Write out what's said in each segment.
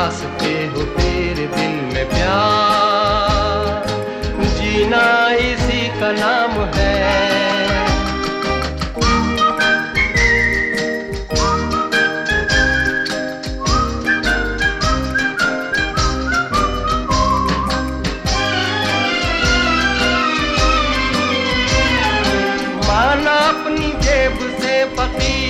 वास्ते हो तेरे दिल में प्यार। जीना इसी का नाम है। माना अपनी जेब से फकीर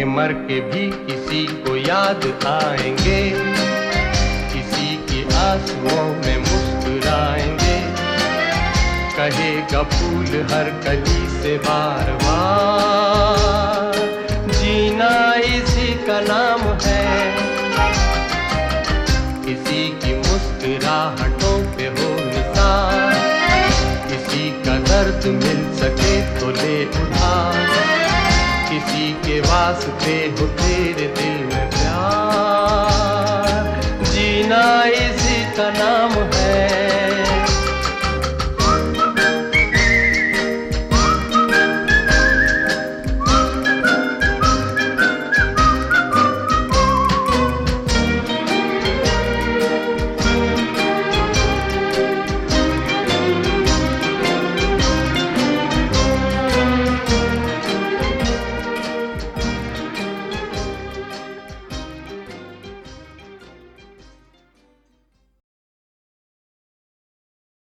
के मर के भी किसी को याद आएँगे। किसी की आंसुओं में मुस्कुराएँगे। कहेगा फूल हर कली से बार बार जीना इसी का नाम है। किसी की मुस्कुराहटों पे हो निशान किसी का दर्द मिल सके तो ले उठा जी के वास्ते हो तेरे दिल में प्यार। जीना इसी का नाम